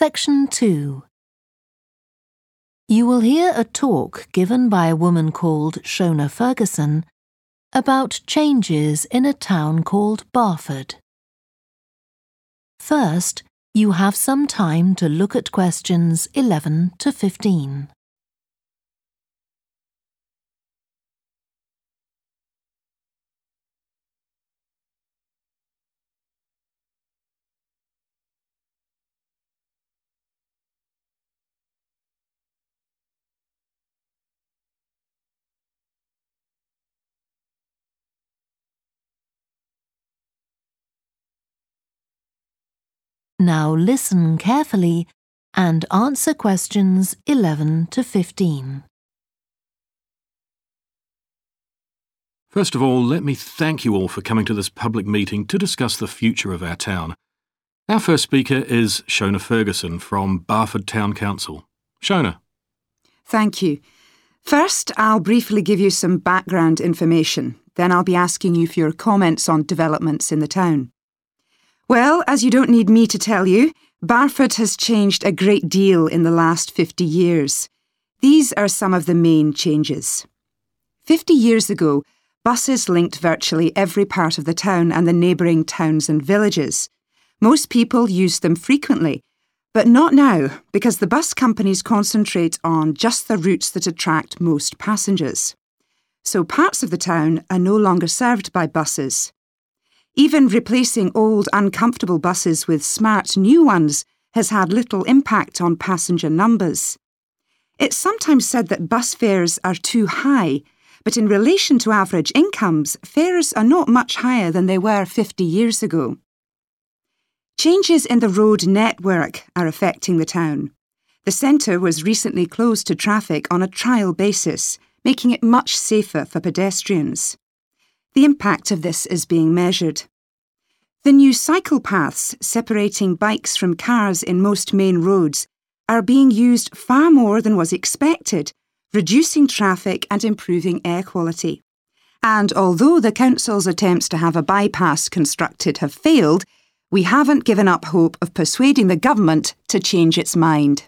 Section 2 You will hear a talk given by a woman called Shona Ferguson about changes in a town called Barford. First, you have some time to look at questions 11 to 15. Now listen carefully and answer questions 11 to 15. First of all, let me thank you all for coming to this public meeting to discuss the future of our town. Our first speaker is Shona Ferguson from Barford Town Council. Shona. Thank you. First, I'll briefly give you some background information. Then I'll be asking you for your comments on developments in the town. Well, as you don't need me to tell you, Barford has changed a great deal in the last 50 years. These are some of the main changes. 50 years ago, buses linked virtually every part of the town and the neighbouring towns and villages. Most people used them frequently, but not now because the bus companies concentrate on just the routes that attract most passengers. So parts of the town are no longer served by buses. Even replacing old, uncomfortable buses with smart new ones has had little impact on passenger numbers. It's sometimes said that bus fares are too high, but in relation to average incomes, fares are not much higher than they were 50 years ago. Changes in the road network are affecting the town. The centre was recently closed to traffic on a trial basis, making it much safer for pedestrians. The impact of this is being measured. The new cycle paths separating bikes from cars in most main roads are being used far more than was expected, reducing traffic and improving air quality. And although the Council's attempts to have a bypass constructed have failed, we haven't given up hope of persuading the government to change its mind.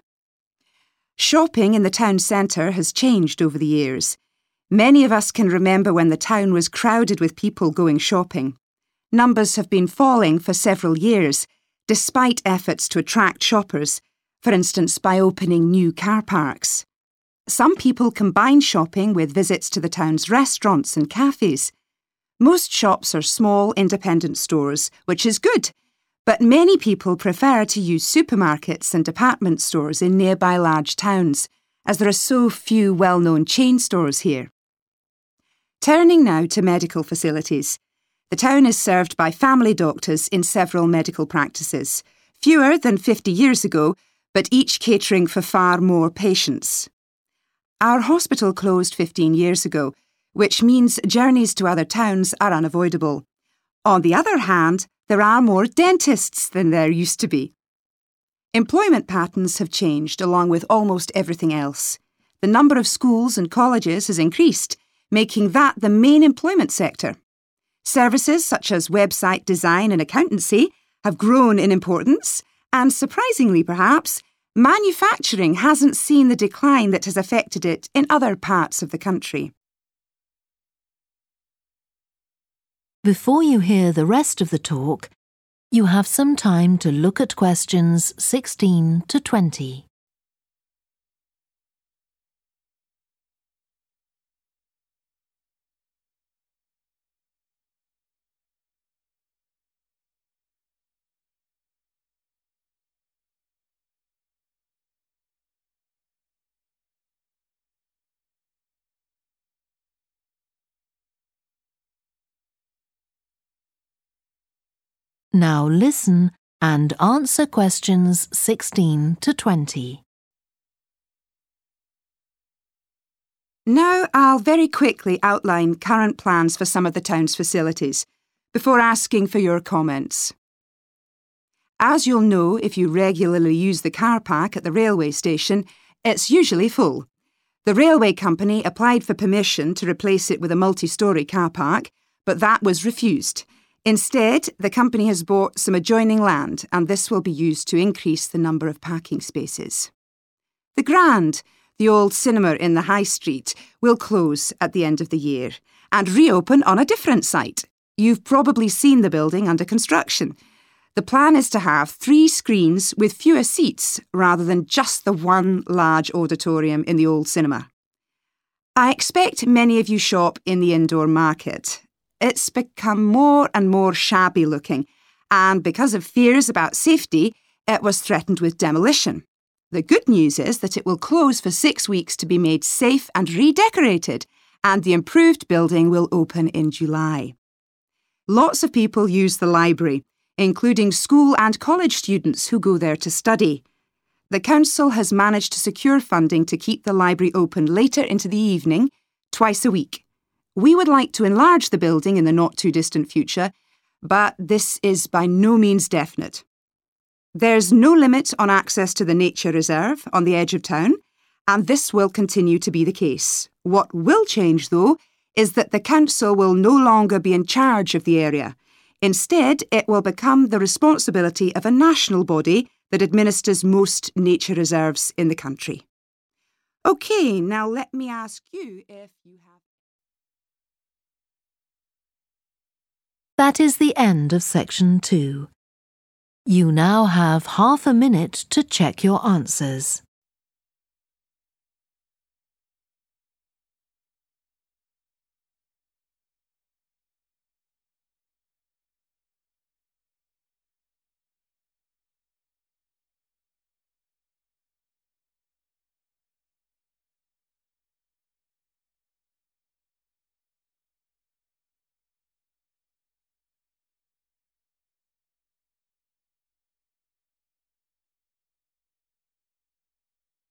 Shopping in the town centre has changed over the years. Many of us can remember when the town was crowded with people going shopping. Numbers have been falling for several years, despite efforts to attract shoppers, for instance by opening new car parks. Some people combine shopping with visits to the town's restaurants and cafes. Most shops are small independent stores, which is good, but many people prefer to use supermarkets and department stores in nearby large towns, as there are so few well known chain stores here. Turning now to medical facilities. The town is served by family doctors in several medical practices, fewer than 50 years ago, but each catering for far more patients. Our hospital closed 15 years ago, which means journeys to other towns are unavoidable. On the other hand, there are more dentists than there used to be. Employment patterns have changed along with almost everything else. The number of schools and colleges has increased, making that the main employment sector. Services such as website design and accountancy have grown in importance, and surprisingly perhaps, manufacturing hasn't seen the decline that has affected it in other parts of the country. Before you hear the rest of the talk, you have some time to look at questions 16 to 20. Now listen and answer questions 16 to 20. Now I'll very quickly outline current plans for some of the town's facilities before asking for your comments. As you'll know if you regularly use the car park at the railway station, it's usually full. The railway company applied for permission to replace it with a multi-storey car park, but that was refused Instead, the company has bought some adjoining land, and this will be used to increase the number of parking spaces. The Grand, the old cinema in the High Street, will close at the end of the year and reopen on a different site. You've probably seen the building under construction. The plan is to have three screens with fewer seats rather than just the one large auditorium in the old cinema. I expect many of you shop in the indoor market. It's become more and more shabby looking, and because of fears about safety, it was threatened with demolition. The good news is that it will close for six weeks to be made safe and redecorated, and the improved building will open in July. Lots of people use the library, including school and college students who go there to study. The Council has managed to secure funding to keep the library open later into the evening, twice a week. We would like to enlarge the building in the not too distant future, but this is by no means definite. There's no limit on access to the nature reserve on the edge of town, and this will continue to be the case. What will change, though, is that the Council will no longer be in charge of the area. Instead, it will become the responsibility of a national body that administers most nature reserves in the country. OK, now let me ask you if you have. That is the end of section two. You now have half a minute to check your answers.